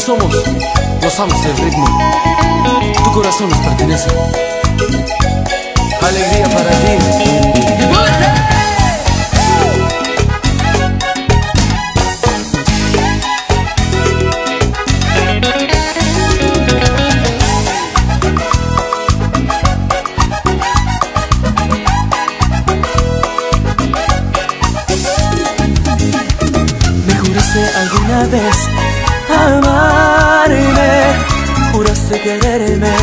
somos los amos del ritmo. Tu corazón nos pertenece. Alegría para ti. Alguna vez amarme, juraste quererme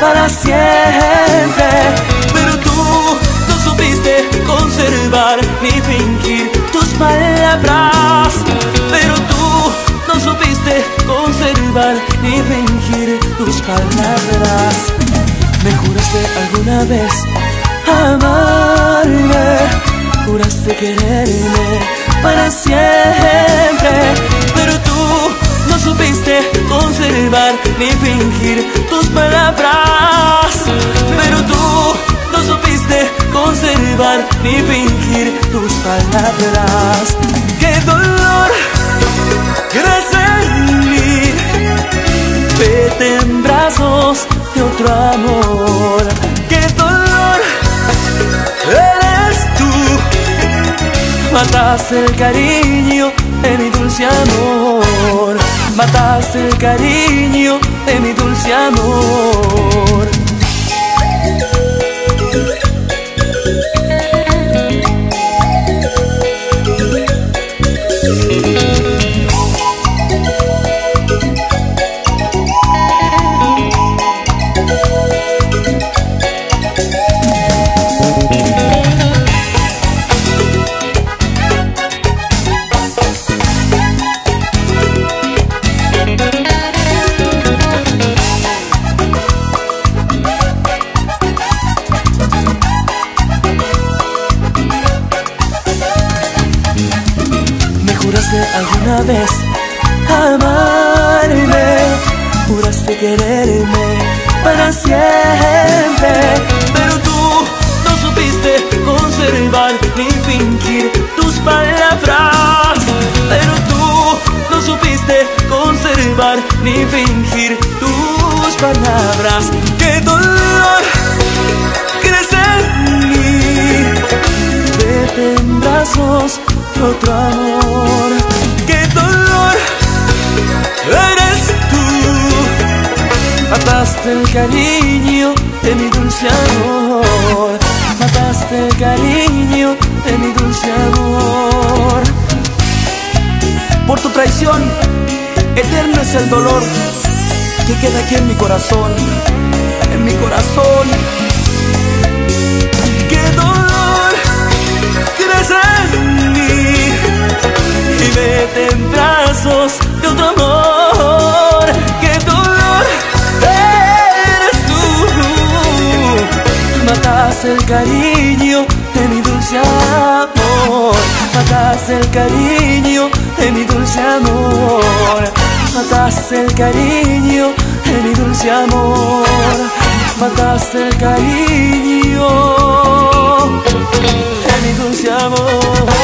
para siempre, pero tú no supiste conservar ni fingir tus palabras, pero tú no supiste conservar ni fingir tus palabras. Me juraste alguna vez amarme, juraste quererme para siempre, ni fingir tus palabras. ¡Qué dolor! Crece en mí, vete en brazos de otro amor. ¡Qué dolor! Eres tú. Mataste el cariño de mi dulce amor. Mataste el cariño de mi dulce amor. Juraste alguna vez amarme, juraste quererme para siempre, pero tú no supiste conservar ni fingir tus palabras, pero tú no supiste conservar ni fingir tus palabras. ¡Qué dolor! Crece en mí brazos otro amor. Mataste el cariño de mi dulce amor. Mataste el cariño de mi dulce amor. Por tu traición, eterno es el dolor que queda aquí en mi corazón. En mi corazón. ¡Qué dolor! crece en mí y vete en brazos de otro amor. El cariño de mi dulce amor. Mataste el cariño de mi dulce amor. Mataste el cariño de mi dulce amor. Mataste el cariño de mi dulce amor.